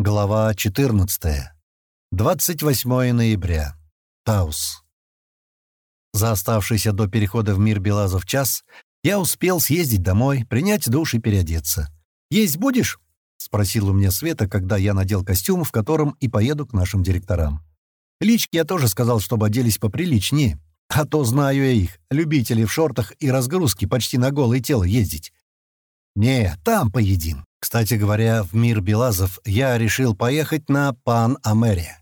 Глава 14. 28 ноября. Таус. За оставшийся до перехода в мир Белазов час я успел съездить домой, принять душ и переодеться. «Есть будешь?» — спросила у меня Света, когда я надел костюм, в котором и поеду к нашим директорам. Лички я тоже сказал, чтобы оделись поприличнее, а то знаю я их, любителей в шортах и разгрузке почти на голое тело ездить. «Не, там поедим». Кстати говоря, в мир Белазов я решил поехать на Пан-Амере.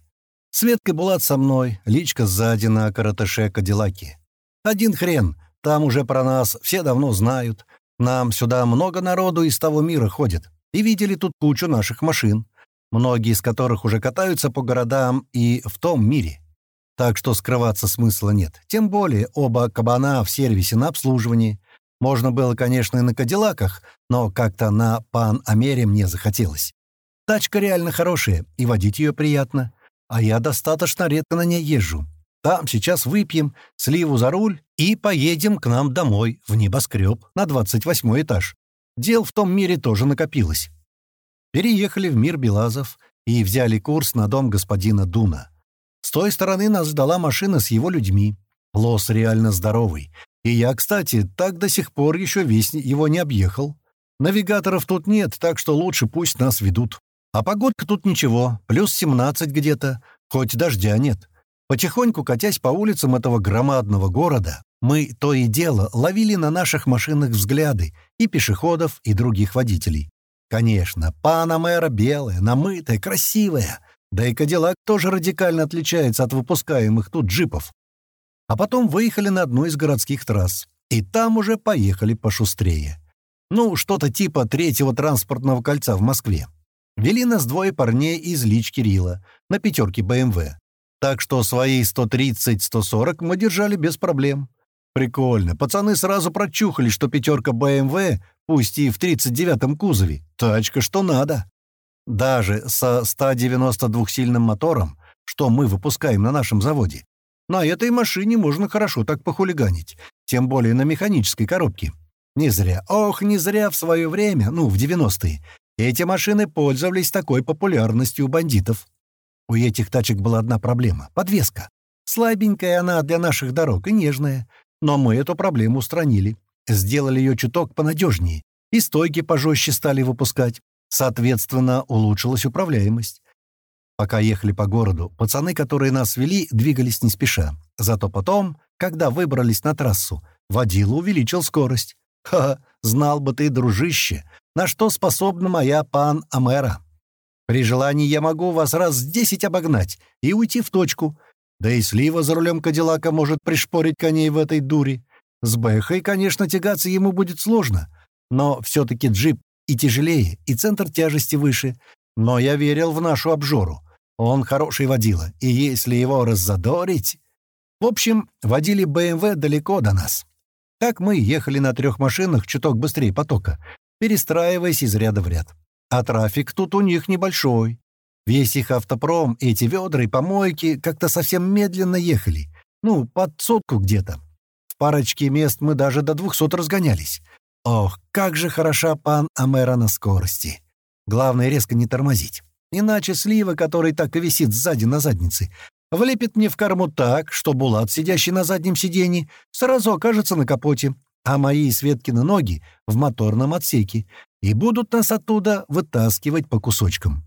Светка Булат со мной, личка сзади на каратыше Кадиллаки. Один хрен, там уже про нас все давно знают. Нам сюда много народу из того мира ходит. И видели тут кучу наших машин, многие из которых уже катаются по городам и в том мире. Так что скрываться смысла нет. Тем более оба кабана в сервисе на обслуживании. Можно было, конечно, и на Кадиллаках, но как-то на Пан-Амере мне захотелось. Тачка реально хорошая, и водить ее приятно. А я достаточно редко на ней езжу. Там сейчас выпьем, сливу за руль и поедем к нам домой, в небоскреб, на 28 этаж. Дел в том мире тоже накопилось. Переехали в мир Белазов и взяли курс на дом господина Дуна. С той стороны нас ждала машина с его людьми. Лос реально здоровый, и я, кстати, так до сих пор еще весь его не объехал. Навигаторов тут нет, так что лучше пусть нас ведут. А погодка тут ничего, плюс 17 где-то, хоть дождя нет. Потихоньку катясь по улицам этого громадного города, мы то и дело ловили на наших машинах взгляды и пешеходов, и других водителей. Конечно, Панамера белая, намытая, красивая. Да и Кадиллак тоже радикально отличается от выпускаемых тут джипов а потом выехали на одну из городских трасс. И там уже поехали пошустрее. Ну, что-то типа третьего транспортного кольца в Москве. Вели нас двое парней из Лич Кирилла на пятерке БМВ. Так что свои 130-140 мы держали без проблем. Прикольно. Пацаны сразу прочухали, что пятерка БМВ, пусть и в 39-м кузове, тачка что надо. Даже со 192-сильным мотором, что мы выпускаем на нашем заводе, на этой машине можно хорошо так похулиганить, тем более на механической коробке. Не зря, ох, не зря в свое время, ну, в 90-е, эти машины пользовались такой популярностью у бандитов. У этих тачек была одна проблема — подвеска. Слабенькая она для наших дорог и нежная, но мы эту проблему устранили. Сделали ее чуток понадежнее, и стойки пожестче стали выпускать. Соответственно, улучшилась управляемость. Пока ехали по городу, пацаны, которые нас вели, двигались не спеша. Зато потом, когда выбрались на трассу, водила увеличил скорость. Ха, знал бы ты, дружище, на что способна моя пан Амера. При желании я могу вас раз десять обогнать и уйти в точку. Да и слива за рулем Кадиллака может пришпорить коней в этой дуре. С Бэхой, конечно, тягаться ему будет сложно, но все-таки джип и тяжелее, и центр тяжести выше. Но я верил в нашу обжору. Он хороший водила, и если его раззадорить... В общем, водили БМВ далеко до нас. Так мы ехали на трех машинах чуток быстрее потока, перестраиваясь из ряда в ряд. А трафик тут у них небольшой. Весь их автопром, эти ведра и помойки как-то совсем медленно ехали. Ну, под сотку где-то. В парочке мест мы даже до двухсот разгонялись. Ох, как же хороша пан Амера на скорости. Главное, резко не тормозить. Иначе слива, который так и висит сзади на заднице, влепит мне в корму так, что Булат, сидящий на заднем сиденье, сразу окажется на капоте, а мои и Светкины ноги — в моторном отсеке, и будут нас оттуда вытаскивать по кусочкам.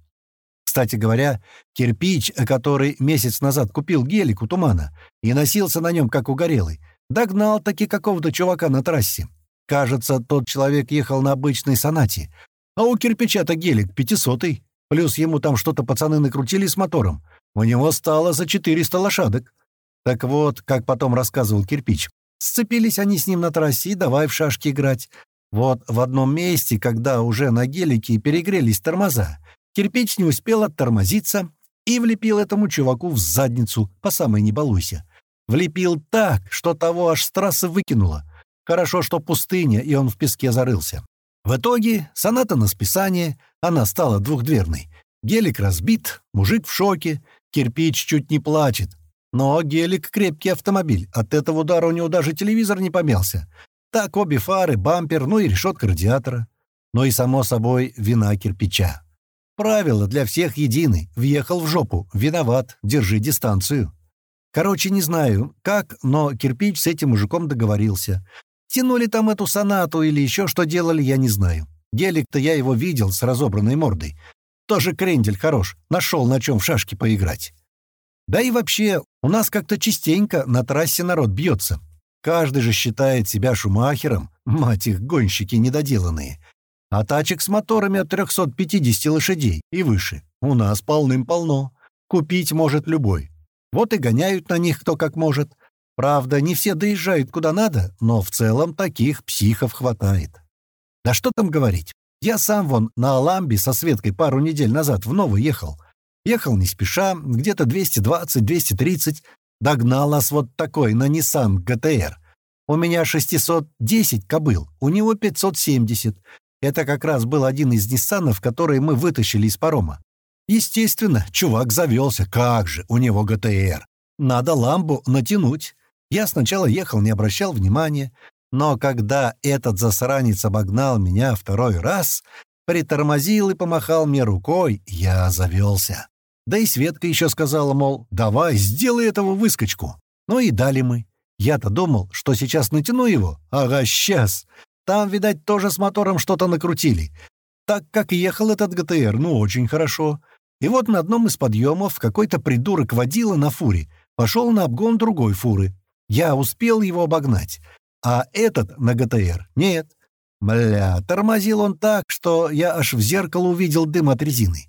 Кстати говоря, кирпич, который месяц назад купил гелик у Тумана и носился на нем как угорелый, догнал таки какого-то чувака на трассе. Кажется, тот человек ехал на обычной сонате, а у кирпича-то гелик пятисотый. Плюс ему там что-то пацаны накрутили с мотором. У него стало за 400 лошадок. Так вот, как потом рассказывал Кирпич, сцепились они с ним на трассе и давай в шашки играть. Вот в одном месте, когда уже на гелике перегрелись тормоза, Кирпич не успел оттормозиться и влепил этому чуваку в задницу, по самой не. Влепил так, что того аж с трассы выкинуло. Хорошо, что пустыня, и он в песке зарылся. В итоге соната на списание, она стала двухдверной. Гелик разбит, мужик в шоке, кирпич чуть не плачет. Но гелик — крепкий автомобиль, от этого удара у него даже телевизор не помялся. Так обе фары, бампер, ну и решетка радиатора. Ну и, само собой, вина кирпича. Правила для всех едины. Въехал в жопу. Виноват. Держи дистанцию. Короче, не знаю, как, но кирпич с этим мужиком договорился. Тянули там эту сонату или еще что делали, я не знаю. Гелик-то я его видел с разобранной мордой. Тоже крендель хорош. Нашел на чем в шашки поиграть. Да и вообще, у нас как-то частенько на трассе народ бьется. Каждый же считает себя шумахером, мать их, гонщики недоделанные. А тачек с моторами от 350 лошадей и выше у нас полным-полно. Купить может любой. Вот и гоняют на них кто как может. Правда, не все доезжают куда надо, но в целом таких психов хватает. Да что там говорить. Я сам вон на Аламбе со Светкой пару недель назад в Новый ехал. Ехал не спеша, где-то 220-230. Догнал нас вот такой на Nissan GTR. У меня 610 кобыл, у него 570. Это как раз был один из Ниссанов, которые мы вытащили из парома. Естественно, чувак завелся. Как же, у него ГТР. Надо ламбу натянуть. Я сначала ехал, не обращал внимания. Но когда этот засранец обогнал меня второй раз, притормозил и помахал мне рукой, я завелся. Да и Светка еще сказала, мол, давай, сделай этого выскочку. Ну и дали мы. Я-то думал, что сейчас натяну его. Ага, сейчас. Там, видать, тоже с мотором что-то накрутили. Так как ехал этот ГТР, ну, очень хорошо. И вот на одном из подъемов какой-то придурок водила на фуре, пошел на обгон другой фуры. Я успел его обогнать, а этот на ГТР нет. Бля, тормозил он так, что я аж в зеркало увидел дым от резины.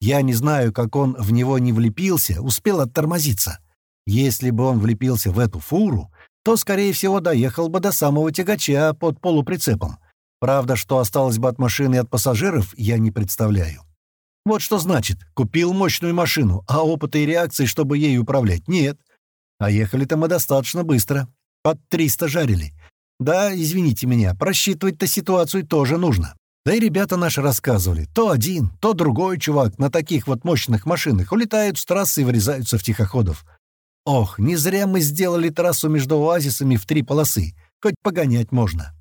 Я не знаю, как он в него не влепился, успел оттормозиться. Если бы он влепился в эту фуру, то, скорее всего, доехал бы до самого тягача под полуприцепом. Правда, что осталось бы от машины и от пассажиров, я не представляю. Вот что значит, купил мощную машину, а опыта и реакции, чтобы ей управлять, нет. А ехали-то мы достаточно быстро. Под 300 жарили. Да, извините меня, просчитывать-то ситуацию тоже нужно. Да и ребята наши рассказывали. То один, то другой чувак на таких вот мощных машинах улетают с трассы и врезаются в тихоходов. Ох, не зря мы сделали трассу между оазисами в три полосы. Хоть погонять можно.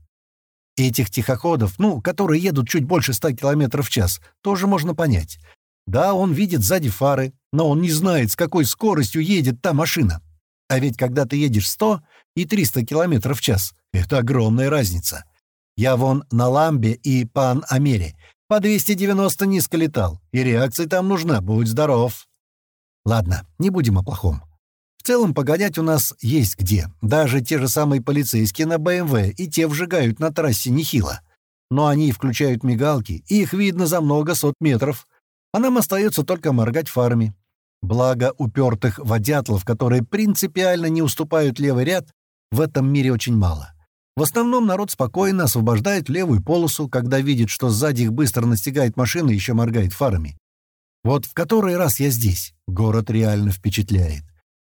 Этих тихоходов, ну, которые едут чуть больше 100 км в час, тоже можно понять. Да, он видит сзади фары, но он не знает, с какой скоростью едет та машина. А ведь когда ты едешь 100 и 300 км в час, это огромная разница. Я вон на Ламбе и Пан-Амере по 290 низко летал, и реакция там нужна, будь здоров. Ладно, не будем о плохом. В целом, погонять у нас есть где. Даже те же самые полицейские на БМВ и те вжигают на трассе нехило. Но они включают мигалки, и их видно за много сот метров. А нам остается только моргать фарами. Благо, упертых водятлов, которые принципиально не уступают левый ряд, в этом мире очень мало. В основном народ спокойно освобождает левую полосу, когда видит, что сзади их быстро настигает машина и еще моргает фарами. Вот в который раз я здесь. Город реально впечатляет.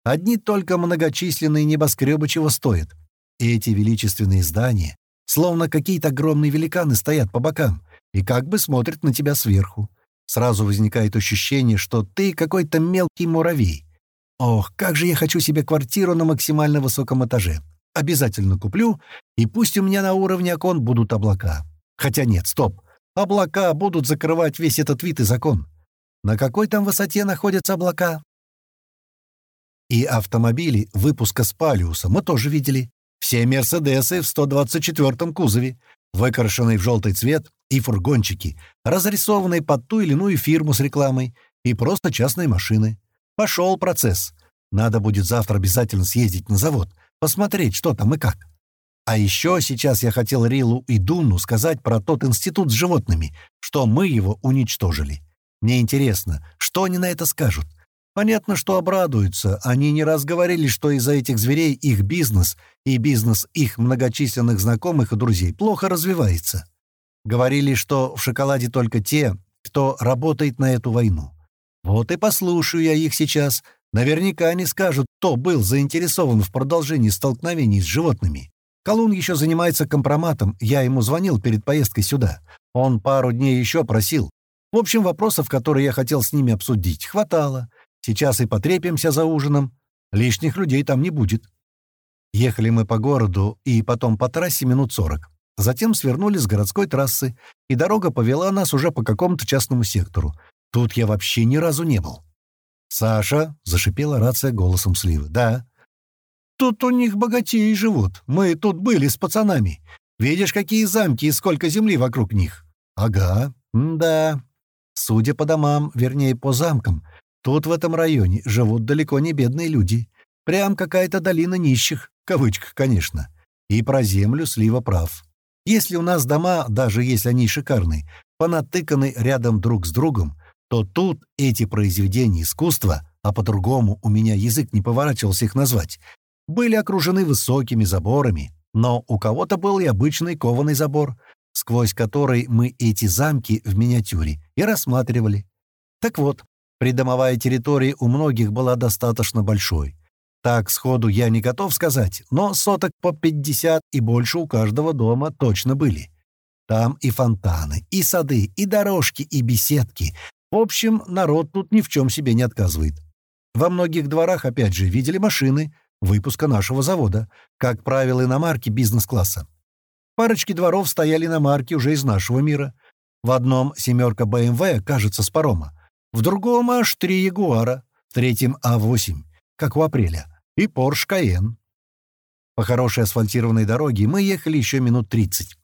Одни только многочисленные небоскребы чего стоят. И эти величественные здания, словно какие-то огромные великаны, стоят по бокам и как бы смотрят на тебя сверху. Сразу возникает ощущение, что ты какой-то мелкий муравей. Ох, как же я хочу себе квартиру на максимально высоком этаже. Обязательно куплю, и пусть у меня на уровне окон будут облака. Хотя нет, стоп. Облака будут закрывать весь этот вид и закон. На какой там высоте находятся облака? И автомобили выпуска Спалиуса мы тоже видели. Все «Мерседесы» в 124-м кузове, выкрашенные в желтый цвет, и фургончики, разрисованные под ту или иную фирму с рекламой, и просто частные машины. Пошел процесс. Надо будет завтра обязательно съездить на завод, посмотреть, что там и как. А еще сейчас я хотел Рилу и Дуну сказать про тот институт с животными, что мы его уничтожили. Мне интересно, что они на это скажут. Понятно, что обрадуются. Они не раз говорили, что из-за этих зверей их бизнес и бизнес их многочисленных знакомых и друзей плохо развивается. Говорили, что в шоколаде только те, кто работает на эту войну. Вот и послушаю я их сейчас. Наверняка они скажут, кто был заинтересован в продолжении столкновений с животными. Колун еще занимается компроматом, я ему звонил перед поездкой сюда. Он пару дней еще просил. В общем, вопросов, которые я хотел с ними обсудить, хватало. Сейчас и потрепимся за ужином. Лишних людей там не будет. Ехали мы по городу и потом по трассе минут сорок. Затем свернули с городской трассы, и дорога повела нас уже по какому-то частному сектору. Тут я вообще ни разу не был. «Саша», — зашипела рация голосом Сливы. «Да». «Тут у них богатеи живут. Мы тут были с пацанами. Видишь, какие замки и сколько земли вокруг них?» «Ага, да. Судя по домам, вернее, по замкам, тут в этом районе живут далеко не бедные люди. Прям какая-то долина нищих, в кавычках, конечно. И про землю Слива прав. Если у нас дома, даже если они шикарные, понатыканы рядом друг с другом, то тут эти произведения искусства, а по-другому у меня язык не поворачивался их назвать, были окружены высокими заборами, но у кого-то был и обычный кованый забор, сквозь который мы эти замки в миниатюре и рассматривали. Так вот, придомовая территория у многих была достаточно большой. Так, сходу я не готов сказать, но соток по 50 и больше у каждого дома точно были. Там и фонтаны, и сады, и дорожки, и беседки, в общем, народ тут ни в чем себе не отказывает. Во многих дворах, опять же, видели машины выпуска нашего завода, как правило, иномарки бизнес-класса. Парочки дворов стояли на марке уже из нашего мира. В одном «семерка БМВ», кажется, с парома. В другом аж три «Ягуара», в третьем А8, как у апреля, и «Порш Каен». По хорошей асфальтированной дороге мы ехали еще минут 30.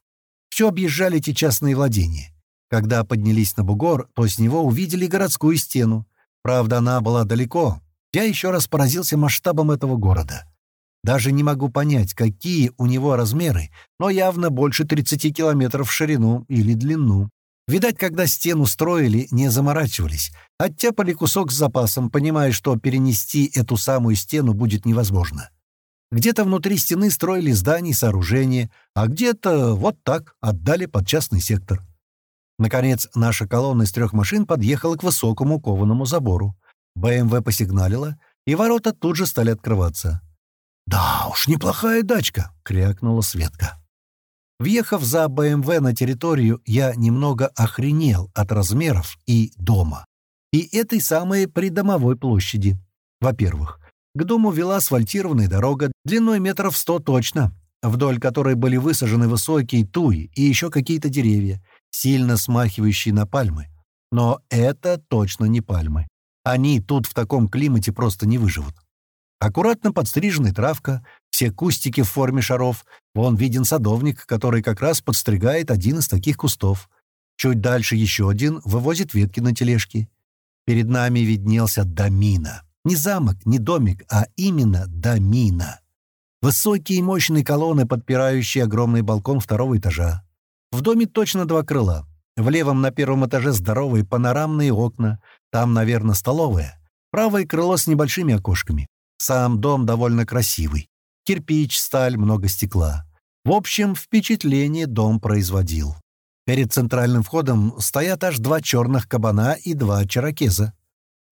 Все объезжали эти частные владения. Когда поднялись на бугор, то с него увидели городскую стену. Правда, она была далеко. Я еще раз поразился масштабом этого города. Даже не могу понять, какие у него размеры, но явно больше 30 километров в ширину или длину. Видать, когда стену строили, не заморачивались. Оттяпали кусок с запасом, понимая, что перенести эту самую стену будет невозможно. Где-то внутри стены строили здания и сооружения, а где-то вот так отдали под частный сектор. Наконец, наша колонна из трех машин подъехала к высокому кованому забору. БМВ посигналила, и ворота тут же стали открываться. «Да уж, неплохая дачка!» — крякнула Светка. Въехав за БМВ на территорию, я немного охренел от размеров и дома. И этой самой придомовой площади. Во-первых, к дому вела асфальтированная дорога длиной метров сто точно, вдоль которой были высажены высокие туи и еще какие-то деревья, сильно смахивающие на пальмы. Но это точно не пальмы. Они тут в таком климате просто не выживут. Аккуратно подстриженная травка, все кустики в форме шаров. Вон виден садовник, который как раз подстригает один из таких кустов. Чуть дальше еще один вывозит ветки на тележке. Перед нами виднелся домина. Не замок, не домик, а именно домина. Высокие и мощные колонны, подпирающие огромный балкон второго этажа. В доме точно два крыла. В левом на первом этаже здоровые панорамные окна. Там, наверное, столовая. Правое крыло с небольшими окошками. Сам дом довольно красивый. Кирпич, сталь, много стекла. В общем, впечатление дом производил. Перед центральным входом стоят аж два черных кабана и два черокеза.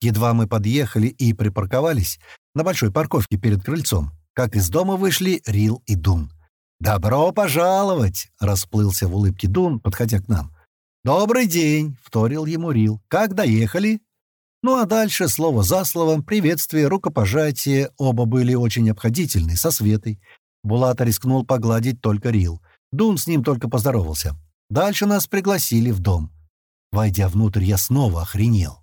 Едва мы подъехали и припарковались на большой парковке перед крыльцом, как из дома вышли Рил и Дун. «Добро пожаловать!» — расплылся в улыбке Дун, подходя к нам. «Добрый день!» — вторил ему Рил. «Как доехали?» Ну а дальше, слово за словом, приветствие, рукопожатие, оба были очень обходительны, со Светой. Булата рискнул погладить только Рил. Дун с ним только поздоровался. Дальше нас пригласили в дом. Войдя внутрь, я снова охренел.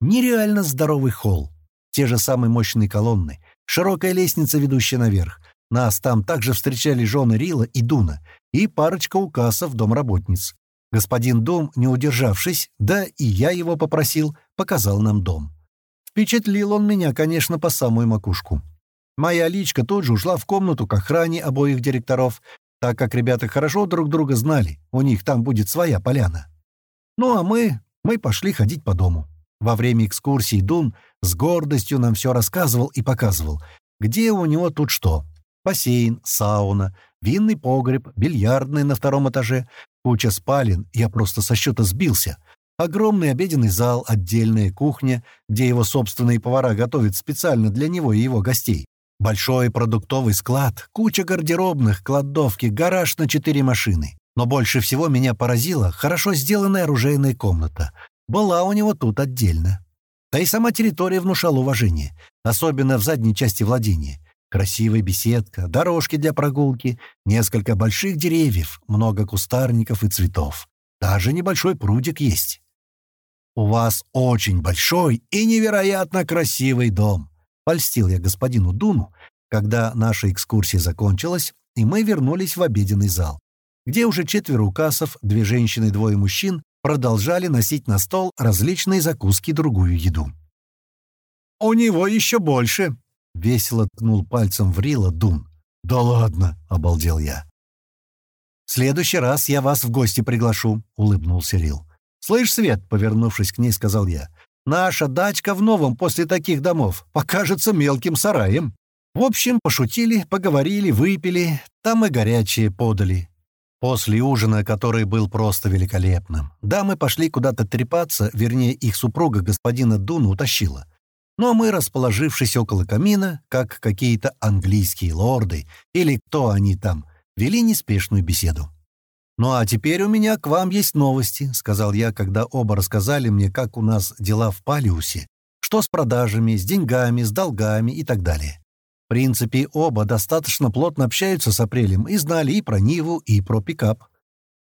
Нереально здоровый холл. Те же самые мощные колонны, широкая лестница, ведущая наверх, нас там также встречали жены Рила и Дуна и парочка указов домработниц. Господин Дом, не удержавшись, да и я его попросил, показал нам дом. Впечатлил он меня, конечно, по самую макушку. Моя личка тут же ушла в комнату к охране обоих директоров, так как ребята хорошо друг друга знали, у них там будет своя поляна. Ну а мы, мы пошли ходить по дому. Во время экскурсии Дун с гордостью нам все рассказывал и показывал, где у него тут что. Бассейн, сауна, винный погреб, бильярдный на втором этаже, куча спален, я просто со счета сбился. Огромный обеденный зал, отдельная кухня, где его собственные повара готовят специально для него и его гостей. Большой продуктовый склад, куча гардеробных, кладовки, гараж на четыре машины. Но больше всего меня поразила хорошо сделанная оружейная комната. Была у него тут отдельно. Да и сама территория внушала уважение, особенно в задней части владения. Красивая беседка, дорожки для прогулки, несколько больших деревьев, много кустарников и цветов. Даже небольшой прудик есть. «У вас очень большой и невероятно красивый дом», — польстил я господину Дуну, когда наша экскурсия закончилась, и мы вернулись в обеденный зал, где уже четверо указов, две женщины и двое мужчин продолжали носить на стол различные закуски и другую еду. «У него еще больше!» — весело ткнул пальцем в Рила Дун. «Да ладно!» — обалдел я. «В следующий раз я вас в гости приглашу», — улыбнулся Рил. «Слышь, Свет», — повернувшись к ней, сказал я, — «наша дачка в новом после таких домов покажется мелким сараем». В общем, пошутили, поговорили, выпили, там и горячее подали. После ужина, который был просто великолепным, дамы пошли куда-то трепаться, вернее, их супруга господина Дуна утащила. Но мы, расположившись около камина, как какие-то английские лорды, или кто они там, вели неспешную беседу. «Ну а теперь у меня к вам есть новости», — сказал я, когда оба рассказали мне, как у нас дела в Палиусе, что с продажами, с деньгами, с долгами и так далее. В принципе, оба достаточно плотно общаются с Апрелем и знали и про Ниву, и про пикап.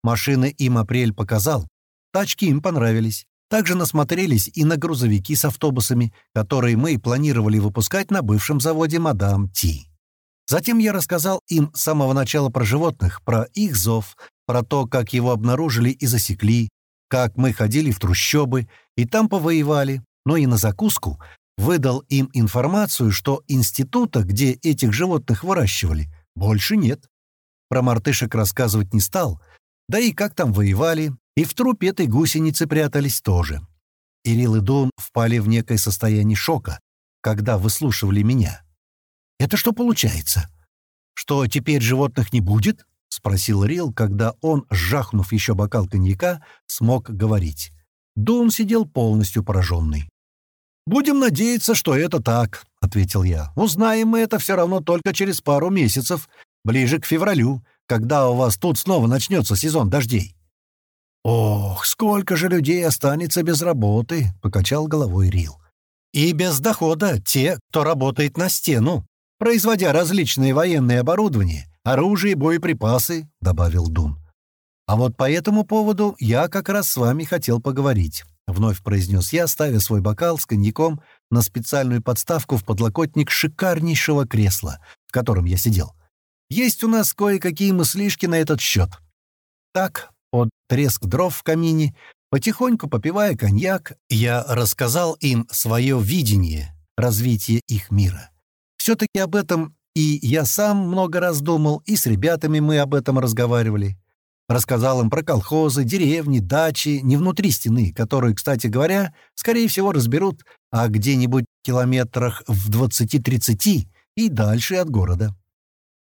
Машины им Апрель показал, тачки им понравились. Также насмотрелись и на грузовики с автобусами, которые мы планировали выпускать на бывшем заводе «Мадам Ти». Затем я рассказал им с самого начала про животных, про их зов, про то, как его обнаружили и засекли, как мы ходили в трущобы и там повоевали, но и на закуску выдал им информацию, что института, где этих животных выращивали, больше нет. Про мартышек рассказывать не стал, да и как там воевали, и в трупе этой гусеницы прятались тоже. Ирил и Дун впали в некое состояние шока, когда выслушивали меня. «Это что получается? Что теперь животных не будет?» — спросил Рил, когда он, сжахнув еще бокал коньяка, смог говорить. Дун сидел полностью пораженный. «Будем надеяться, что это так», — ответил я. «Узнаем мы это все равно только через пару месяцев, ближе к февралю, когда у вас тут снова начнется сезон дождей». «Ох, сколько же людей останется без работы», — покачал головой Рил. «И без дохода те, кто работает на стену, производя различные военные оборудования, оружие и боеприпасы», — добавил Дун. «А вот по этому поводу я как раз с вами хотел поговорить», — вновь произнес я, ставя свой бокал с коньяком на специальную подставку в подлокотник шикарнейшего кресла, в котором я сидел. «Есть у нас кое-какие мыслишки на этот счет. Так, под треск дров в камине, потихоньку попивая коньяк, я рассказал им свое видение развития их мира. Все-таки об этом и я сам много раз думал, и с ребятами мы об этом разговаривали. Рассказал им про колхозы, деревни, дачи, не внутри стены, которые, кстати говоря, скорее всего разберут, а где-нибудь километрах в 20-30 и дальше от города.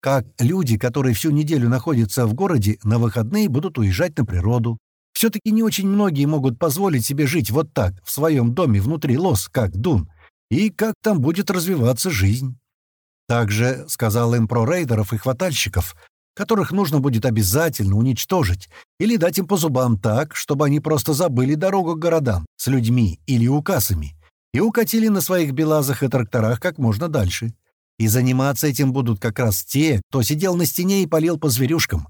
Как люди, которые всю неделю находятся в городе, на выходные будут уезжать на природу. Все-таки не очень многие могут позволить себе жить вот так, в своем доме внутри лос, как Дун, и как там будет развиваться жизнь. Также сказал им про рейдеров и хватальщиков, которых нужно будет обязательно уничтожить или дать им по зубам так, чтобы они просто забыли дорогу к городам с людьми или указами и укатили на своих белазах и тракторах как можно дальше. И заниматься этим будут как раз те, кто сидел на стене и полил по зверюшкам.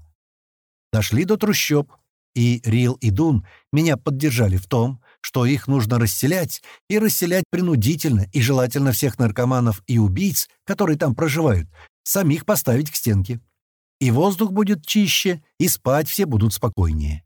Дошли до трущоб, и Рил и Дун меня поддержали в том, что их нужно расселять, и расселять принудительно, и желательно всех наркоманов и убийц, которые там проживают, самих поставить к стенке. И воздух будет чище, и спать все будут спокойнее.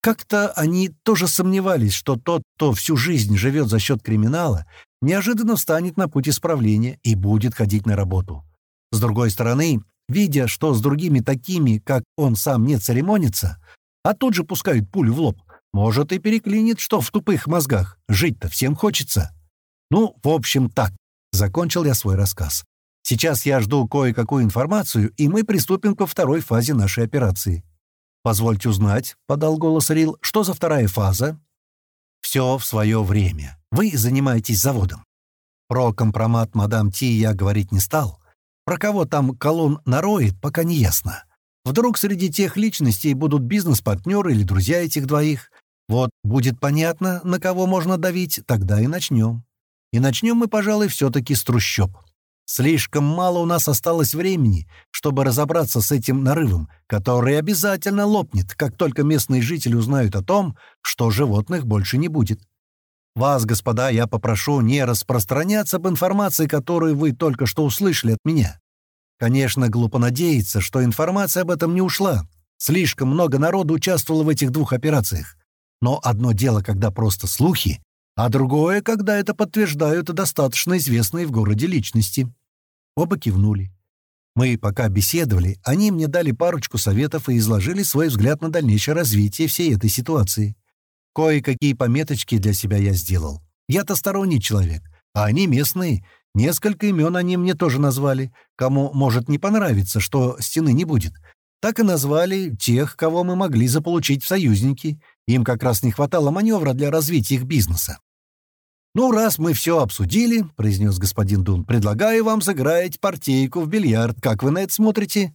Как-то они тоже сомневались, что тот, кто всю жизнь живет за счет криминала, неожиданно встанет на путь исправления и будет ходить на работу. С другой стороны, видя, что с другими такими, как он сам, не церемонится, а тут же пускают пулю в лоб, может, и переклинит, что в тупых мозгах. Жить-то всем хочется. Ну, в общем, так. Закончил я свой рассказ. Сейчас я жду кое-какую информацию, и мы приступим ко второй фазе нашей операции. «Позвольте узнать», — подал голос Рил, — «что за вторая фаза?» «Все в свое время. Вы занимаетесь заводом. Про компромат мадам Ти я говорить не стал. Про кого там колонн нароет, пока не ясно. Вдруг среди тех личностей будут бизнес-партнеры или друзья этих двоих. Вот будет понятно, на кого можно давить, тогда и начнем. И начнем мы, пожалуй, все-таки с трущоб. Слишком мало у нас осталось времени, чтобы разобраться с этим нарывом, который обязательно лопнет, как только местные жители узнают о том, что животных больше не будет. Вас, господа, я попрошу не распространяться об информации, которую вы только что услышали от меня. Конечно, глупо надеяться, что информация об этом не ушла. Слишком много народу участвовало в этих двух операциях. Но одно дело, когда просто слухи, а другое, когда это подтверждают достаточно известные в городе личности. Оба кивнули. Мы пока беседовали, они мне дали парочку советов и изложили свой взгляд на дальнейшее развитие всей этой ситуации. Кое-какие пометочки для себя я сделал. Я-то сторонний человек, а они местные. Несколько имен они мне тоже назвали. Кому может не понравиться, что стены не будет. Так и назвали тех, кого мы могли заполучить в союзники. Им как раз не хватало маневра для развития их бизнеса. «Ну, раз мы все обсудили», — произнес господин Дун, — «предлагаю вам сыграть партийку в бильярд. Как вы на это смотрите?»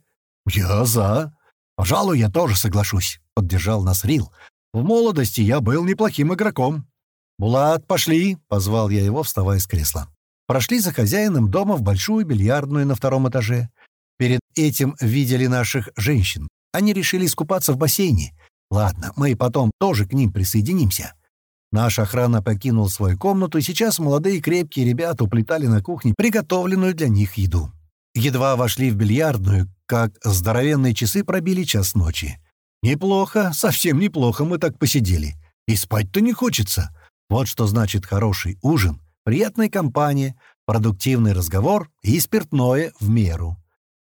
«Я за. Пожалуй, я тоже соглашусь», — поддержал нас Рил. В молодости я был неплохим игроком. «Булат, пошли!» — позвал я его, вставая с кресла. Прошли за хозяином дома в большую бильярдную на втором этаже. Перед этим видели наших женщин. Они решили искупаться в бассейне. Ладно, мы потом тоже к ним присоединимся. Наша охрана покинула свою комнату, и сейчас молодые крепкие ребята уплетали на кухне приготовленную для них еду. Едва вошли в бильярдную, как здоровенные часы пробили час ночи. «Неплохо, совсем неплохо мы так посидели. И спать-то не хочется. Вот что значит хороший ужин, приятная компания, продуктивный разговор и спиртное в меру».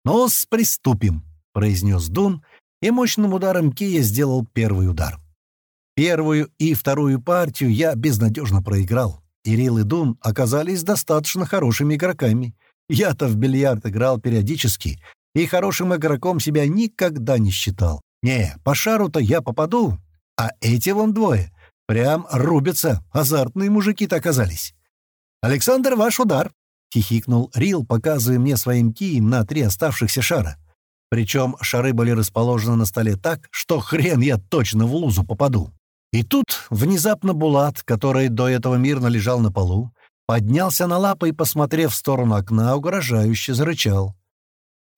«Ну, приступим», — произнес Дун, и мощным ударом кия сделал первый удар. Первую и вторую партию я безнадежно проиграл. Ирил и Дун оказались достаточно хорошими игроками. Я-то в бильярд играл периодически, и хорошим игроком себя никогда не считал. Не, по шару-то я попаду, а эти вон двое прям рубятся, азартные мужики-то оказались. «Александр, ваш удар!» — хихикнул Рил, показывая мне своим кием на три оставшихся шара. Причем шары были расположены на столе так, что хрен я точно в лузу попаду. И тут внезапно Булат, который до этого мирно лежал на полу, поднялся на лапы и, посмотрев в сторону окна, угрожающе зарычал.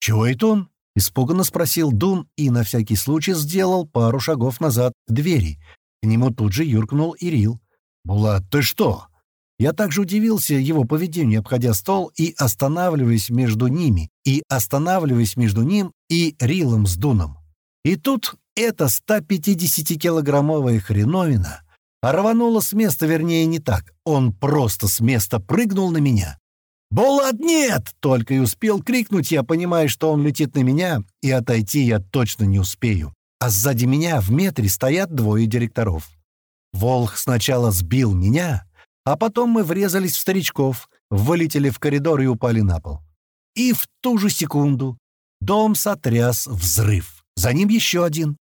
«Чего это он?» Испуганно спросил Дун и на всякий случай сделал пару шагов назад к двери. К нему тут же юркнул Ирил. «Булат, ты что?» Я также удивился его поведению, обходя стол и останавливаясь между ними, и останавливаясь между ним и Рилом с Дуном. И тут эта 150-килограммовая хреновина рванула с места, вернее, не так. Он просто с места прыгнул на меня. «Булат, нет!» — только и успел крикнуть я, понимая, что он летит на меня, и отойти я точно не успею. А сзади меня в метре стоят двое директоров. Волх сначала сбил меня, а потом мы врезались в старичков, вылетели в коридор и упали на пол. И в ту же секунду дом сотряс взрыв. За ним еще один.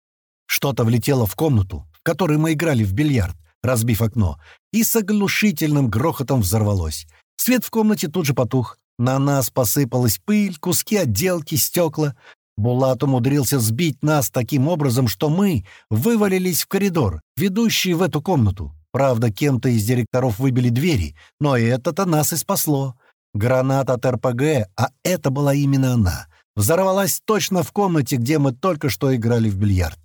Что-то влетело в комнату, в которой мы играли в бильярд, разбив окно, и с оглушительным грохотом взорвалось. Свет в комнате тут же потух. На нас посыпалась пыль, куски отделки, стекла. Булат умудрился сбить нас таким образом, что мы вывалились в коридор, ведущий в эту комнату. Правда, кем-то из директоров выбили двери, но это-то нас и спасло. Граната от РПГ, а это была именно она, взорвалась точно в комнате, где мы только что играли в бильярд.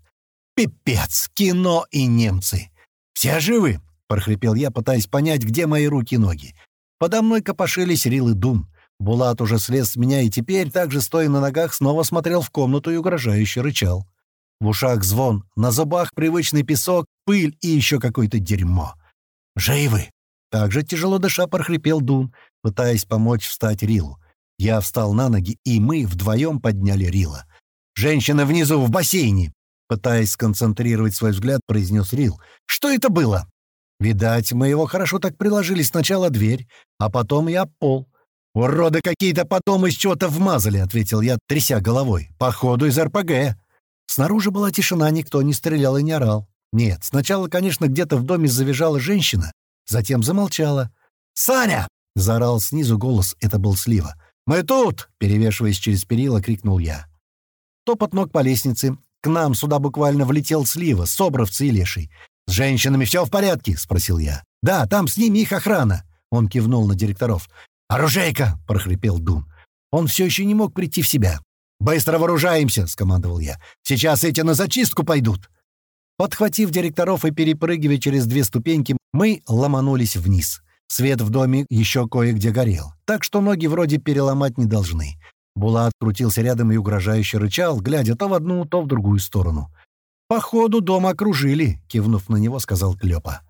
Пипец, кино и немцы. «Все живы?» — прохрипел я, пытаясь понять, где мои руки и ноги. Подо мной копошились Рил и Дун. Булат уже слез с меня и теперь, также стоя на ногах, снова смотрел в комнату и угрожающе рычал. В ушах звон, на зубах привычный песок, пыль и еще какое-то дерьмо. «Живы!» Также тяжело дыша прохрипел Дун, пытаясь помочь встать Рилу. Я встал на ноги, и мы вдвоем подняли Рила. «Женщина внизу, в бассейне!» Пытаясь сконцентрировать свой взгляд, произнес Рил. «Что это было?» Видать, мы его хорошо так приложили сначала дверь, а потом я пол. «Уроды какие-то потом из чего-то вмазали», — ответил я, тряся головой. «Походу из РПГ». Снаружи была тишина, никто не стрелял и не орал. Нет, сначала, конечно, где-то в доме завизжала женщина, затем замолчала. «Саня!» — заорал снизу голос, это был Слива. «Мы тут!» — перевешиваясь через перила, крикнул я. Топот ног по лестнице. К нам сюда буквально влетел Слива, Собровцы и Леший. «С женщинами все в порядке?» — спросил я. «Да, там с ними их охрана», — он кивнул на директоров. «Оружейка!» — прохрипел Дун. Он все еще не мог прийти в себя. «Быстро вооружаемся!» — скомандовал я. «Сейчас эти на зачистку пойдут!» Подхватив директоров и перепрыгивая через две ступеньки, мы ломанулись вниз. Свет в доме еще кое-где горел, так что ноги вроде переломать не должны. Булат крутился рядом и угрожающе рычал, глядя то в одну, то в другую сторону. «Походу, дом окружили», — кивнув на него, сказал Клёпа.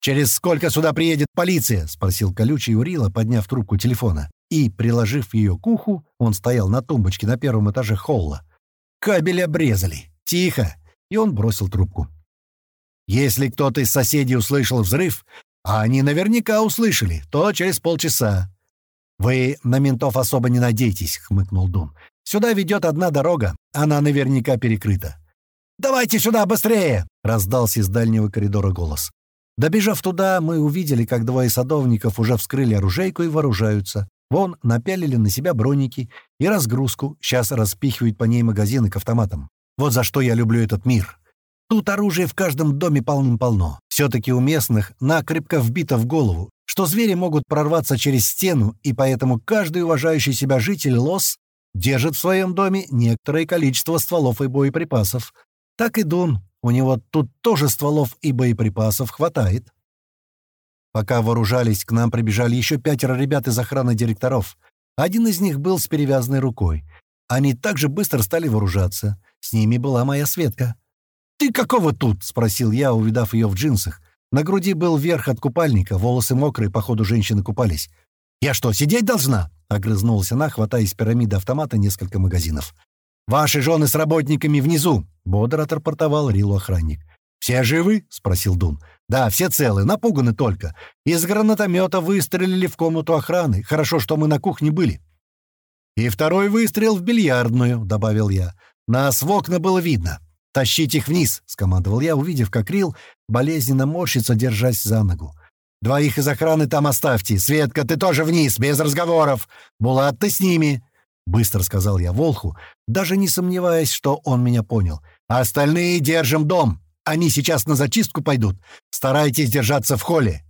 «Через сколько сюда приедет полиция?» — спросил колючий Урила, подняв трубку телефона. И, приложив ее к уху, он стоял на тумбочке на первом этаже холла. «Кабель обрезали. Тихо!» И он бросил трубку. «Если кто-то из соседей услышал взрыв, а они наверняка услышали, то через полчаса. «Вы на ментов особо не надейтесь», — хмыкнул Дун. «Сюда ведет одна дорога, она наверняка перекрыта». «Давайте сюда, быстрее!» — раздался из дальнего коридора голос. Добежав туда, мы увидели, как двое садовников уже вскрыли оружейку и вооружаются. Вон, напялили на себя броники и разгрузку, сейчас распихивают по ней магазины к автоматам. Вот за что я люблю этот мир. Тут оружие в каждом доме полным-полно. Все-таки у местных накрепко вбито в голову, что звери могут прорваться через стену, и поэтому каждый уважающий себя житель Лос держит в своем доме некоторое количество стволов и боеприпасов. Так и Дун, у него тут тоже стволов и боеприпасов хватает. Пока вооружались, к нам прибежали еще пятеро ребят из охраны директоров. Один из них был с перевязанной рукой. Они также быстро стали вооружаться. С ними была моя Светка. «Ты какого тут?» — спросил я, увидав ее в джинсах. На груди был верх от купальника, волосы мокрые, походу, женщины купались. «Я что, сидеть должна?» — огрызнулась она, хватая из пирамиды автомата несколько магазинов. «Ваши жены с работниками внизу!» — бодро отрапортовал Рилу охранник. «Все живы?» — спросил Дун. «Да, все целы, напуганы только. Из гранатомета выстрелили в комнату охраны. Хорошо, что мы на кухне были». «И второй выстрел в бильярдную», — добавил я. «Нас в окна было видно. «Тащить их вниз!» — скомандовал я, увидев, как Рил болезненно морщится, держась за ногу. «Двоих из охраны там оставьте. Светка, ты тоже вниз, без разговоров. Булат, ты с ними!» Быстро сказал я Волху, даже не сомневаясь, что он меня понял. «А остальные держим дом. Они сейчас на зачистку пойдут. Старайтесь держаться в холле».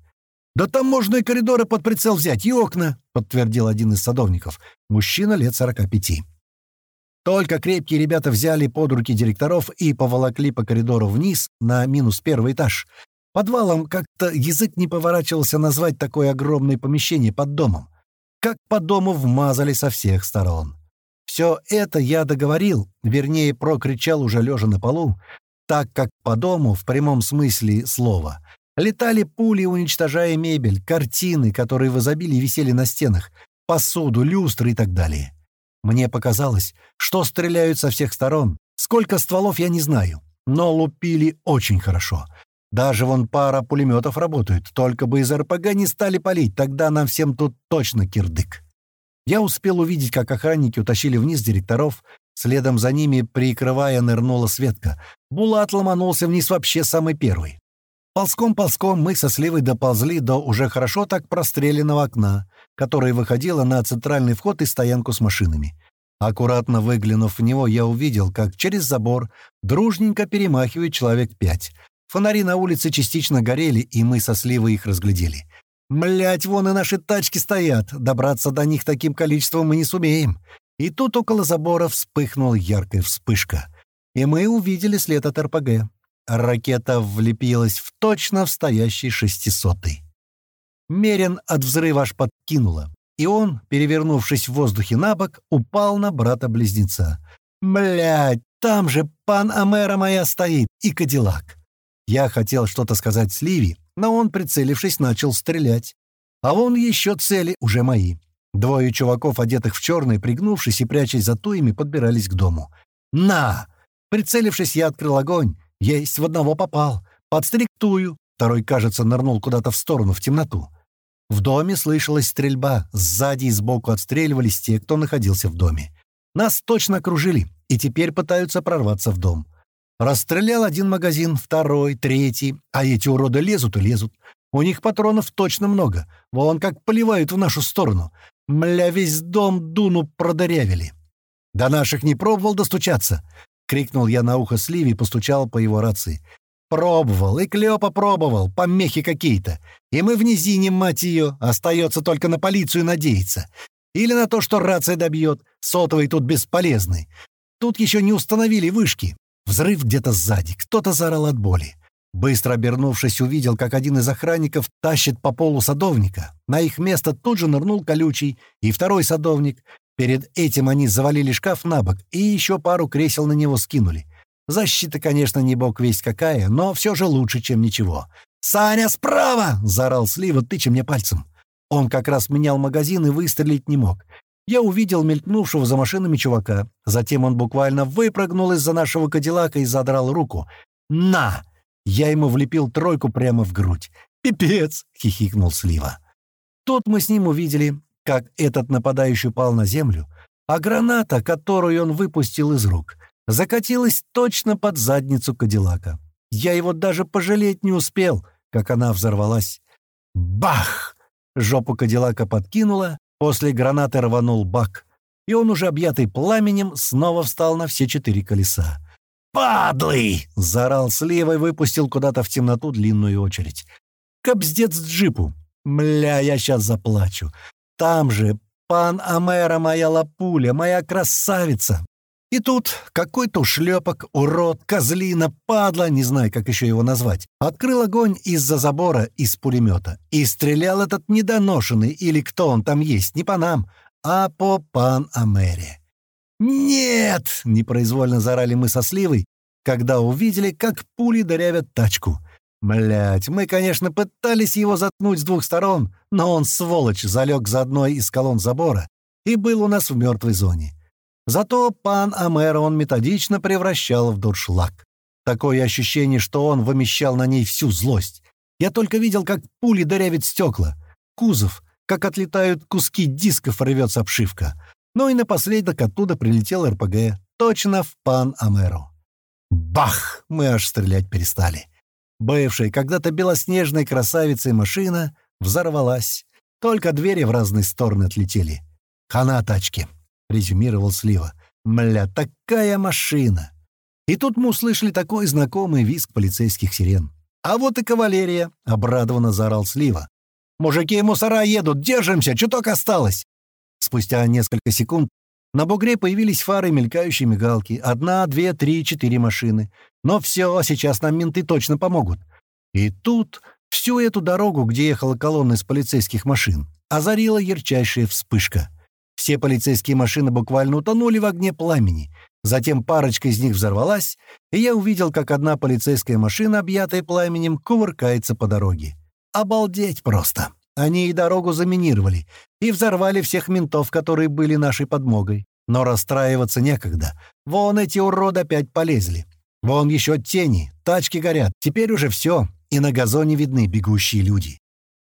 «Да там можно и коридоры под прицел взять, и окна», — подтвердил один из садовников. Мужчина лет сорока пяти. Только крепкие ребята взяли под руки директоров и поволокли по коридору вниз на минус первый этаж. Подвалом как-то язык не поворачивался назвать такое огромное помещение под домом. Как по дому вмазали со всех сторон. Все это я договорил, вернее, прокричал уже лежа на полу, так как по дому, в прямом смысле слова, летали пули, уничтожая мебель, картины, которые в изобилии висели на стенах, посуду, люстры и так далее. Мне показалось, что стреляют со всех сторон. Сколько стволов, я не знаю. Но лупили очень хорошо. Даже вон пара пулеметов работают. Только бы из РПГ не стали палить, тогда нам всем тут точно кирдык. Я успел увидеть, как охранники утащили вниз директоров. Следом за ними, прикрывая, нырнула Светка. Булат ломанулся вниз вообще самый первый. Ползком-ползком мы со Сливой доползли до уже хорошо так простреленного окна, которое выходило на центральный вход и стоянку с машинами. Аккуратно выглянув в него, я увидел, как через забор дружненько перемахивает человек пять. Фонари на улице частично горели, и мы со Сливой их разглядели. Млять, вон и наши тачки стоят. Добраться до них таким количеством мы не сумеем. И тут около забора вспыхнула яркая вспышка. И мы увидели след от РПГ. Ракета влепилась в точно в стоящий шестисотый. Мерин от взрыва аж подкинуло, и он, перевернувшись в воздухе на бок, упал на брата-близнеца. «Блядь, там же пан Амера моя стоит и Кадиллак!» Я хотел что-то сказать Сливи, но он, прицелившись, начал стрелять. А вон еще цели уже мои. Двое чуваков, одетых в черный, пригнувшись и прячась за туями, подбирались к дому. «На!» Прицелившись, я открыл огонь, есть, в одного попал. Подстриктую. Второй, кажется, нырнул куда-то в сторону, в темноту. В доме слышалась стрельба. Сзади и сбоку отстреливались те, кто находился в доме. Нас точно окружили, и теперь пытаются прорваться в дом. Расстрелял один магазин, второй, третий, а эти уроды лезут и лезут. У них патронов точно много. Вон как поливают в нашу сторону. Мля, весь дом дуну продырявили. До наших не пробовал достучаться. — крикнул я на ухо Сливи и постучал по его рации. «Пробовал, и Клёпа пробовал, помехи какие-то. И мы в низине, мать ее, остается только на полицию надеяться. Или на то, что рация добьет, сотовый тут бесполезный. Тут еще не установили вышки. Взрыв где-то сзади, кто-то заорал от боли. Быстро обернувшись, увидел, как один из охранников тащит по полу садовника. На их место тут же нырнул колючий и второй садовник. Перед этим они завалили шкаф на бок и еще пару кресел на него скинули. Защита, конечно, не бог весть какая, но все же лучше, чем ничего. «Саня, справа!» — заорал Слива, тыча мне пальцем. Он как раз менял магазин и выстрелить не мог. Я увидел мелькнувшего за машинами чувака. Затем он буквально выпрыгнул из-за нашего кадиллака и задрал руку. «На!» Я ему влепил тройку прямо в грудь. «Пипец!» — хихикнул Слива. Тут мы с ним увидели, как этот нападающий упал на землю, а граната, которую он выпустил из рук, закатилась точно под задницу Кадиллака. Я его даже пожалеть не успел, как она взорвалась. Бах! Жопу Кадиллака подкинула, после гранаты рванул бак, и он, уже объятый пламенем, снова встал на все четыре колеса. «Падлый!» — заорал слева и выпустил куда-то в темноту длинную очередь. «Кобздец джипу! Мля, я сейчас заплачу! Там же пан Амера моя лапуля, моя красавица!» И тут какой-то шлепок, урод, козлина, падла, не знаю, как еще его назвать, открыл огонь из-за забора из пулемета. И стрелял этот недоношенный, или кто он там есть, не по нам, а по пан Амере. «Нет!» — непроизвольно заорали мы со сливой, когда увидели, как пули дырявят тачку. Блять, мы, конечно, пытались его заткнуть с двух сторон, но он, сволочь, залег за одной из колонн забора и был у нас в мертвой зоне. Зато пан Амера он методично превращал в дуршлаг. Такое ощущение, что он вымещал на ней всю злость. Я только видел, как пули дырявят стекла, кузов, как отлетают куски дисков, рвется обшивка. Ну и напоследок оттуда прилетел РПГ, точно в пан Амеру. Бах! Мы аж стрелять перестали. Бывшая когда-то белоснежной красавицей машина взорвалась. Только двери в разные стороны отлетели. «Хана тачки», — резюмировал Слива. «Мля, такая машина!» И тут мы услышали такой знакомый визг полицейских сирен. «А вот и кавалерия!» — обрадованно заорал Слива. «Мужики мусора едут! Держимся! Чуток осталось!» Спустя несколько секунд на бугре появились фары мелькающие мигалки. Одна, две, три, четыре машины. Но все, сейчас нам менты точно помогут. И тут всю эту дорогу, где ехала колонна из полицейских машин, озарила ярчайшая вспышка. Все полицейские машины буквально утонули в огне пламени. Затем парочка из них взорвалась, и я увидел, как одна полицейская машина, объятая пламенем, кувыркается по дороге. Обалдеть просто! Они и дорогу заминировали, и взорвали всех ментов, которые были нашей подмогой. Но расстраиваться некогда. Вон эти уроды опять полезли. Вон еще тени, тачки горят. Теперь уже все, и на газоне видны бегущие люди.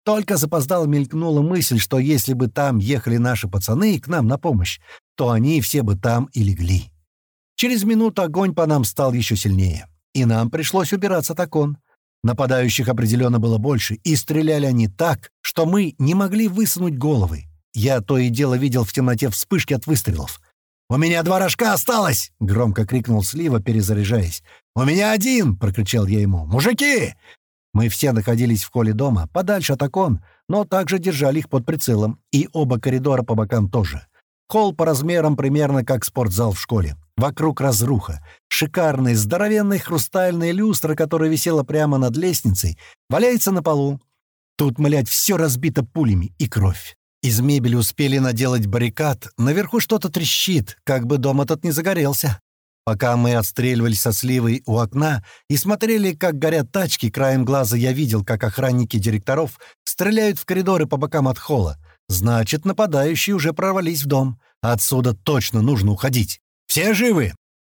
Только запоздал мелькнула мысль, что если бы там ехали наши пацаны к нам на помощь, то они все бы там и легли. Через минуту огонь по нам стал еще сильнее, и нам пришлось убираться так он. Нападающих определенно было больше, и стреляли они так, что мы не могли высунуть головы. Я то и дело видел в темноте вспышки от выстрелов. «У меня два рожка осталось!» — громко крикнул Слива, перезаряжаясь. «У меня один!» — прокричал я ему. «Мужики!» Мы все находились в холле дома, подальше от окон, но также держали их под прицелом, и оба коридора по бокам тоже. Холл по размерам примерно как спортзал в школе. Вокруг разруха. Шикарная, здоровенная хрустальная люстра, которая висела прямо над лестницей, валяется на полу. Тут, млядь, все разбито пулями и кровь. Из мебели успели наделать баррикад, наверху что-то трещит, как бы дом этот не загорелся. Пока мы отстреливались со сливой у окна и смотрели, как горят тачки, краем глаза я видел, как охранники директоров стреляют в коридоры по бокам от холла. Значит, нападающие уже прорвались в дом. Отсюда точно нужно уходить. Все живы?»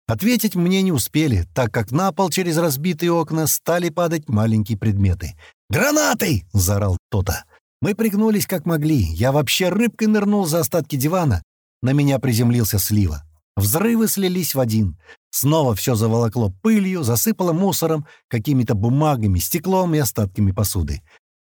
Ответить мне не успели, так как на пол через разбитые окна стали падать маленькие предметы. «Гранаты!» — заорал кто-то. Мы пригнулись как могли. Я вообще рыбкой нырнул за остатки дивана. На меня приземлился слива. Взрывы слились в один. Снова все заволокло пылью, засыпало мусором, какими-то бумагами, стеклом и остатками посуды.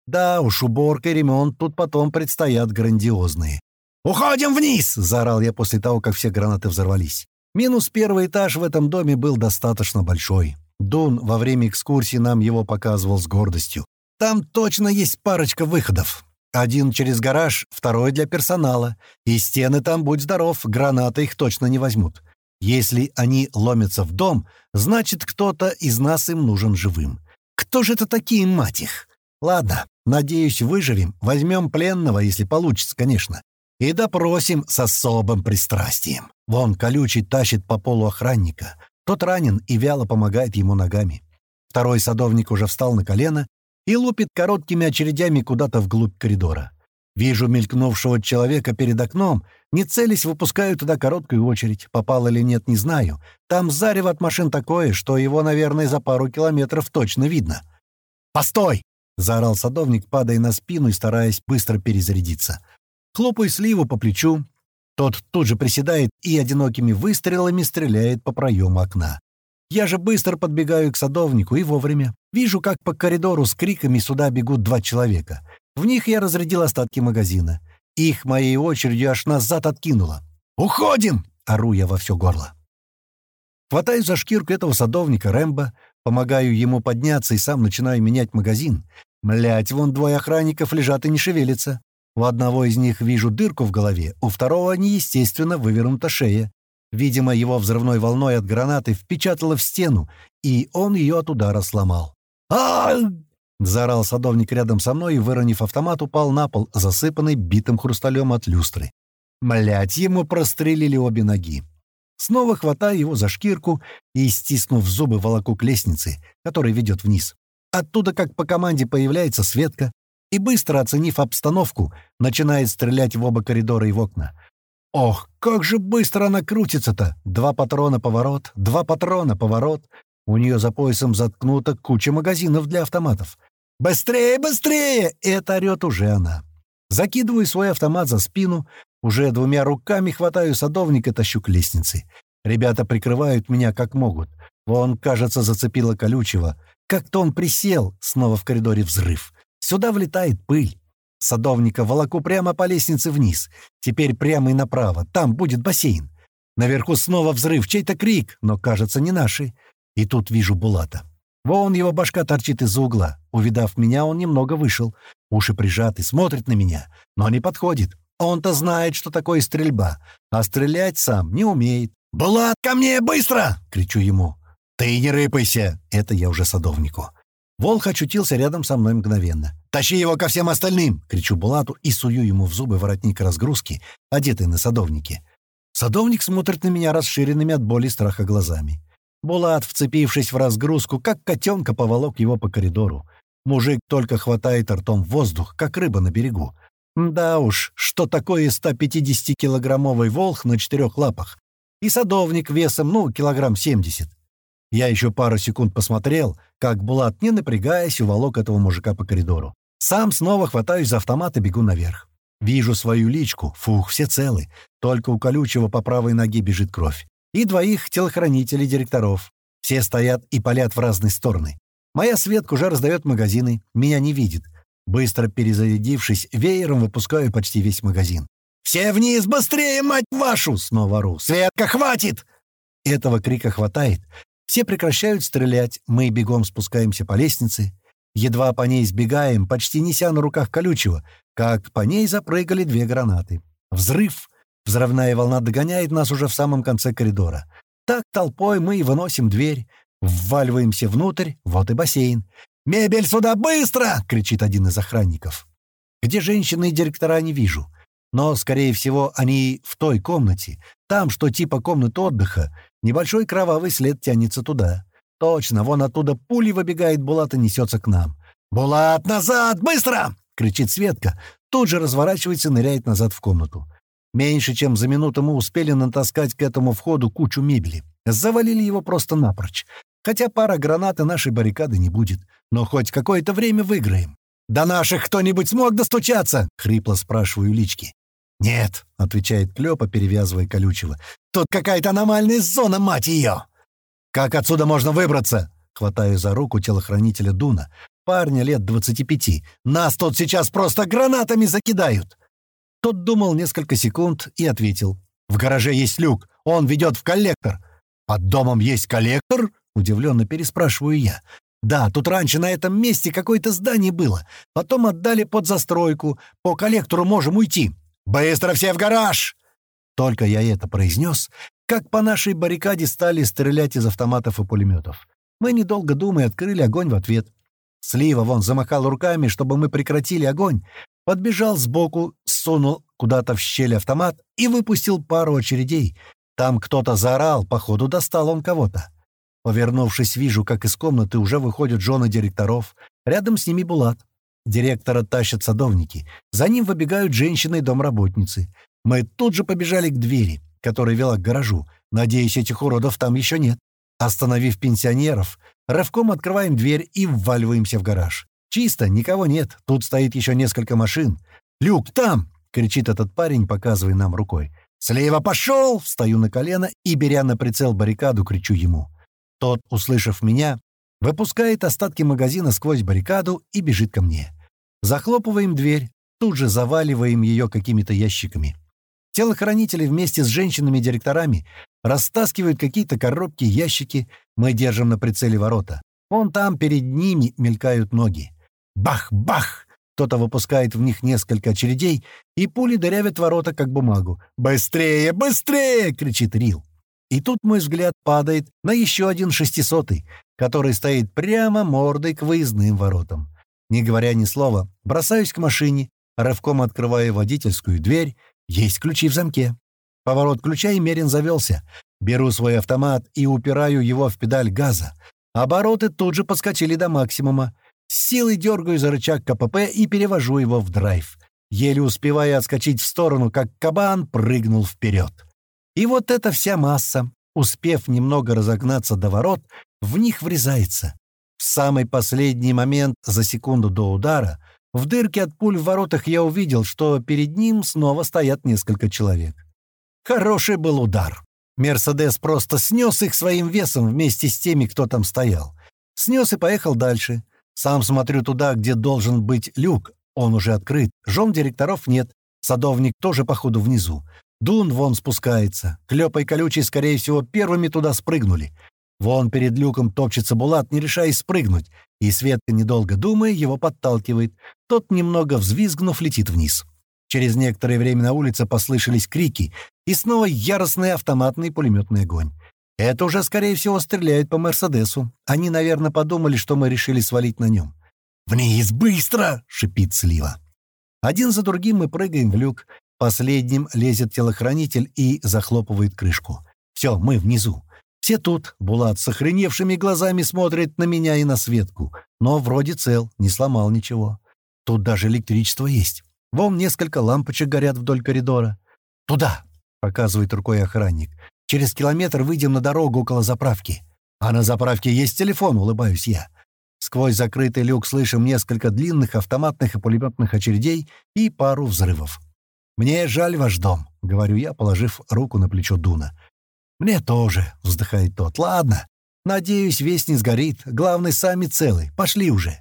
Да уж, уборка и ремонт тут потом предстоят грандиозные. «Уходим вниз!» — заорал я после того, как все гранаты взорвались. Минус первый этаж в этом доме был достаточно большой. Дун во время экскурсии нам его показывал с гордостью. Там точно есть парочка выходов. Один через гараж, второй для персонала. И стены там, будь здоров, гранаты их точно не возьмут. Если они ломятся в дом, значит, кто-то из нас им нужен живым. Кто же это такие, мать их? Ладно, надеюсь, выживем, возьмем пленного, если получится, конечно, и допросим с особым пристрастием. Вон, колючий тащит по полу охранника. Тот ранен и вяло помогает ему ногами. Второй садовник уже встал на колено и лупит короткими очередями куда-то вглубь коридора. Вижу мелькнувшего человека перед окном, не целясь, выпускаю туда короткую очередь. Попал или нет, не знаю. Там зарево от машин такое, что его, наверное, за пару километров точно видно. «Постой!» — заорал садовник, падая на спину и стараясь быстро перезарядиться. Хлопаю сливу по плечу. Тот тут же приседает и одинокими выстрелами стреляет по проему окна. Я же быстро подбегаю к садовнику и вовремя. Вижу, как по коридору с криками сюда бегут два человека. В них я разрядил остатки магазина. Их моей очередью аж назад откинуло. «Уходим!» — ору я во все горло. Хватаю за шкирку этого садовника Рэмбо, помогаю ему подняться и сам начинаю менять магазин. Млять, вон двое охранников лежат и не шевелятся. У одного из них вижу дырку в голове, у второго неестественно вывернута шея. Видимо, его взрывной волной от гранаты впечатало в стену, и он ее от удара сломал. А Заорал садовник рядом со мной и, выронив автомат, упал на пол, засыпанный битым хрусталем от люстры. Млять, ему прострелили обе ноги. Снова хватаю его за шкирку и, стиснув зубы, волоку к лестнице, которая ведет вниз. Оттуда, как по команде, появляется Светка и, быстро оценив обстановку, начинает стрелять в оба коридора и в окна. Ох, как же быстро она крутится-то! Два патрона поворот, два патрона поворот. У нее за поясом заткнута куча магазинов для автоматов. «Быстрее, быстрее!» — это орёт уже она. Закидываю свой автомат за спину, уже двумя руками хватаю садовника, тащу к лестнице. Ребята прикрывают меня как могут. Вон, кажется, зацепило колючего. Как-то он присел, снова в коридоре взрыв. Сюда влетает пыль. Садовника волоку прямо по лестнице вниз. Теперь прямо и направо. Там будет бассейн. Наверху снова взрыв, чей-то крик, но, кажется, не наши. И тут вижу Булата. Вон его башка торчит из-за угла. Увидав меня, он немного вышел. Уши прижаты, смотрит на меня, но не подходит. Он-то знает, что такое стрельба, а стрелять сам не умеет. «Булат, ко мне, быстро!» — кричу ему. «Ты не рыпайся!» — это я уже садовнику. Волх очутился рядом со мной мгновенно. «Тащи его ко всем остальным!» — кричу Булату и сую ему в зубы воротник разгрузки, одетый на садовнике. Садовник смотрит на меня расширенными от боли и страха глазами. Булат, вцепившись в разгрузку, как котенка поволок его по коридору. Мужик только хватает ртом воздух, как рыба на берегу. Да уж, что такое 150-килограммовый волх на четырех лапах? И садовник весом, ну, килограмм 70. Я еще пару секунд посмотрел, как Булат, не напрягаясь, уволок этого мужика по коридору. Сам снова хватаюсь за автомат и бегу наверх. Вижу свою личку. Фух, все целы. Только у колючего по правой ноге бежит кровь. И двоих телохранителей директоров. Все стоят и палят в разные стороны. Моя Светка уже раздает магазины, меня не видит. Быстро перезарядившись, веером выпускаю почти весь магазин. «Все вниз, быстрее, мать вашу!» — снова ору. «Светка, хватит!» Этого крика хватает, все прекращают стрелять, мы бегом спускаемся по лестнице. Едва по ней сбегаем, почти неся на руках колючего, как по ней запрыгали две гранаты. Взрыв! Взрывная волна догоняет нас уже в самом конце коридора. Так толпой мы и выносим дверь. Вваливаемся внутрь, вот и бассейн. «Мебель сюда, быстро!» — кричит один из охранников. Где женщины и директора не вижу. Но, скорее всего, они в той комнате. Там, что типа комнаты отдыха, Небольшой кровавый след тянется туда. Точно, вон оттуда пулей выбегает Булат и несется к нам. «Булат, назад! Быстро!» — кричит Светка. Тут же разворачивается и ныряет назад в комнату. Меньше чем за минуту мы успели натаскать к этому входу кучу мебели. Завалили его просто напрочь. Хотя пара гранат и нашей баррикады не будет. Но хоть какое-то время выиграем. «До наших кто-нибудь смог достучаться?» — хрипло спрашиваю лички. «Нет», — отвечает Клёпа, перевязывая колючего. «Тут какая-то аномальная зона, мать ее!» «Как отсюда можно выбраться?» Хватаю за руку телохранителя Дуна. Парня лет двадцати пяти. «Нас тут сейчас просто гранатами закидают!» Тот думал несколько секунд и ответил. «В гараже есть люк. Он ведет в коллектор». «Под домом есть коллектор?» — удивленно переспрашиваю я. «Да, тут раньше на этом месте какое-то здание было. Потом отдали под застройку. По коллектору можем уйти. «Быстро все в гараж!» Только я это произнес, как по нашей баррикаде стали стрелять из автоматов и пулеметов. Мы, недолго думая, открыли огонь в ответ. Слива вон замахал руками, чтобы мы прекратили огонь, подбежал сбоку, сунул куда-то в щель автомат и выпустил пару очередей. Там кто-то заорал, походу достал он кого-то. Повернувшись, вижу, как из комнаты уже выходят жены директоров. Рядом с ними Булат. Директора тащат садовники. За ним выбегают женщины и домработницы. Мы тут же побежали к двери, которая вела к гаражу. Надеюсь, этих уродов там еще нет. Остановив пенсионеров, рывком открываем дверь и вваливаемся в гараж. Чисто, никого нет. Тут стоит еще несколько машин. «Люк, там!» — кричит этот парень, показывая нам рукой. «Слева пошел!» — встаю на колено и, беря на прицел баррикаду, кричу ему. Тот, услышав меня, выпускает остатки магазина сквозь баррикаду и бежит ко мне. Захлопываем дверь, тут же заваливаем ее какими-то ящиками. Телохранители вместе с женщинами-директорами растаскивают какие-то коробки, ящики, мы держим на прицеле ворота. Вон там перед ними мелькают ноги. Бах-бах! Кто-то выпускает в них несколько очередей, и пули дырявят ворота, как бумагу. «Быстрее! Быстрее!» — кричит Рил. И тут мой взгляд падает на еще один шестисотый, который стоит прямо мордой к выездным воротам. Не говоря ни слова, бросаюсь к машине, рывком открываю водительскую дверь, есть ключи в замке. Поворот ключа и Мерин завелся. Беру свой автомат и упираю его в педаль газа. Обороты тут же подскочили до максимума. С силой дергаю за рычаг КПП и перевожу его в драйв. Еле успевая отскочить в сторону, как кабан прыгнул вперед. И вот эта вся масса, успев немного разогнаться до ворот, в них врезается. В самый последний момент, за секунду до удара, в дырке от пуль в воротах я увидел, что перед ним снова стоят несколько человек. Хороший был удар. «Мерседес» просто снес их своим весом вместе с теми, кто там стоял. Снес и поехал дальше. Сам смотрю туда, где должен быть люк. Он уже открыт. Жен директоров нет. Садовник тоже, походу, внизу. Дун вон спускается. Клёпа и Колючий, скорее всего, первыми туда спрыгнули. Вон перед люком топчется Булат, не решаясь спрыгнуть. И Светка, недолго думая, его подталкивает. Тот, немного взвизгнув, летит вниз. Через некоторое время на улице послышались крики, и снова яростный автоматный пулеметный огонь. Это уже, скорее всего, стреляют по «Мерседесу». Они, наверное, подумали, что мы решили свалить на нем. «Вниз, быстро!» — шипит Слива. Один за другим мы прыгаем в люк. Последним лезет телохранитель и захлопывает крышку. Все, мы внизу. Все тут. Булат с охреневшими глазами смотрит на меня и на Светку. Но вроде цел, не сломал ничего. Тут даже электричество есть. Вон несколько лампочек горят вдоль коридора. «Туда!» — показывает рукой охранник. Через километр выйдем на дорогу около заправки. А на заправке есть телефон, улыбаюсь я. Сквозь закрытый люк слышим несколько длинных автоматных и пулеметных очередей и пару взрывов. «Мне жаль ваш дом», — говорю я, положив руку на плечо Дуна. «Мне тоже», — вздыхает тот. «Ладно. Надеюсь, весь не сгорит. Главное, сами целы. Пошли уже».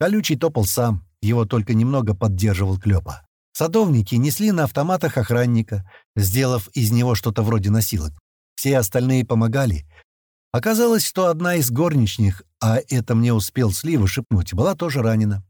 Колючий топал сам. Его только немного поддерживал Клёпа. Садовники несли на автоматах охранника, сделав из него что-то вроде носилок. Все остальные помогали. Оказалось, что одна из горничных, а это мне успел Слива шепнуть, была тоже ранена.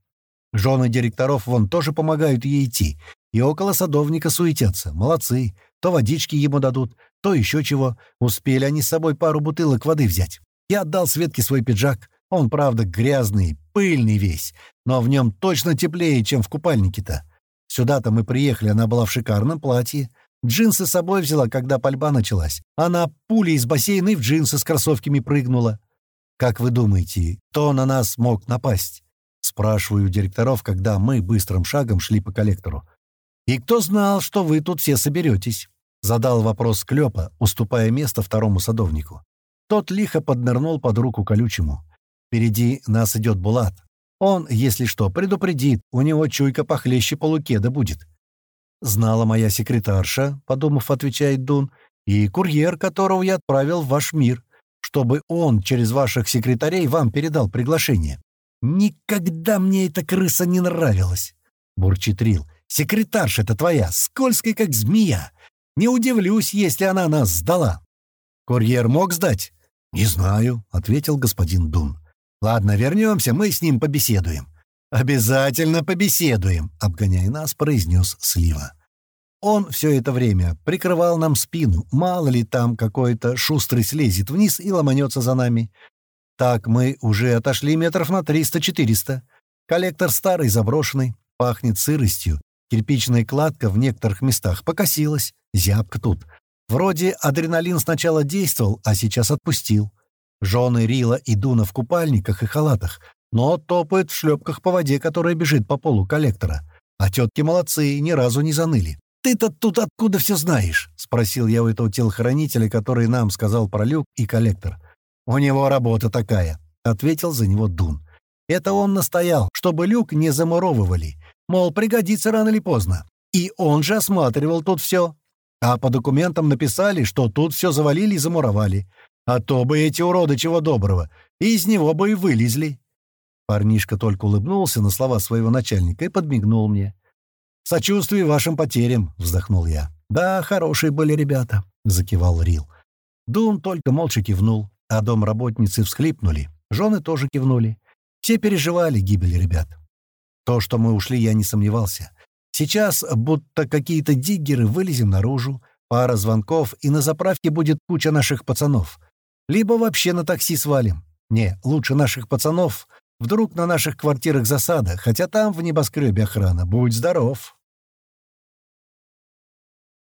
Жены директоров вон тоже помогают ей идти, и около садовника суетятся. Молодцы. То водички ему дадут, то еще чего. Успели они с собой пару бутылок воды взять. Я отдал Светке свой пиджак. Он, правда, грязный, пыльный весь, но в нем точно теплее, чем в купальнике-то. Сюда-то мы приехали, она была в шикарном платье. Джинсы с собой взяла, когда пальба началась. Она пулей из бассейна и в джинсы с кроссовками прыгнула. «Как вы думаете, кто на нас мог напасть?» Спрашиваю директоров, когда мы быстрым шагом шли по коллектору. «И кто знал, что вы тут все соберетесь?» Задал вопрос Клёпа, уступая место второму садовнику. Тот лихо поднырнул под руку колючему. «Впереди нас идет Булат. Он, если что, предупредит, у него чуйка похлеще полукеда будет. «Знала моя секретарша», — подумав, отвечает Дун, «и курьер, которого я отправил в ваш мир, чтобы он через ваших секретарей вам передал приглашение». «Никогда мне эта крыса не нравилась», — бурчит Рил. «Секретарша-то твоя, скользкая, как змея. Не удивлюсь, если она нас сдала». «Курьер мог сдать?» «Не знаю», — ответил господин Дун. Ладно, вернемся, мы с ним побеседуем. «Обязательно побеседуем», — обгоняя нас, произнес Слива. он все это время прикрывал нам спину. Мало ли там какой-то шустрый слезет вниз и ломанется за нами. Так мы уже отошли метров на 300-400. Коллектор старый, заброшенный, пахнет сыростью. Кирпичная кладка в некоторых местах покосилась. Зябко тут. Вроде адреналин сначала действовал, а сейчас отпустил. Жены Рила и Дуна в купальниках и халатах, но топают в шлепках по воде, которая бежит по полу коллектора. А тетки молодцы, ни разу не заныли. «Ты-то тут откуда все знаешь?» — спросил я у этого телохранителя, который нам сказал про люк и коллектор. «У него работа такая», — ответил за него Дун. «Это он настоял, чтобы люк не замуровывали. Мол, пригодится рано или поздно. И он же осматривал тут все. А по документам написали, что тут все завалили и замуровали. А то бы эти уроды чего доброго, и из него бы и вылезли». Парнишка только улыбнулся на слова своего начальника и подмигнул мне. «Сочувствие вашим потерям», — вздохнул я. «Да, хорошие были ребята», — закивал Рил. Дун только молча кивнул, а домработницы всхлипнули. Жены тоже кивнули. Все переживали гибель ребят. То, что мы ушли, я не сомневался. Сейчас будто какие-то диггеры вылезем наружу, пара звонков, и на заправке будет куча наших пацанов. Либо вообще на такси свалим. Не, лучше наших пацанов. Вдруг на наших квартирах засада, хотя там в небоскребе охрана. Будь здоров.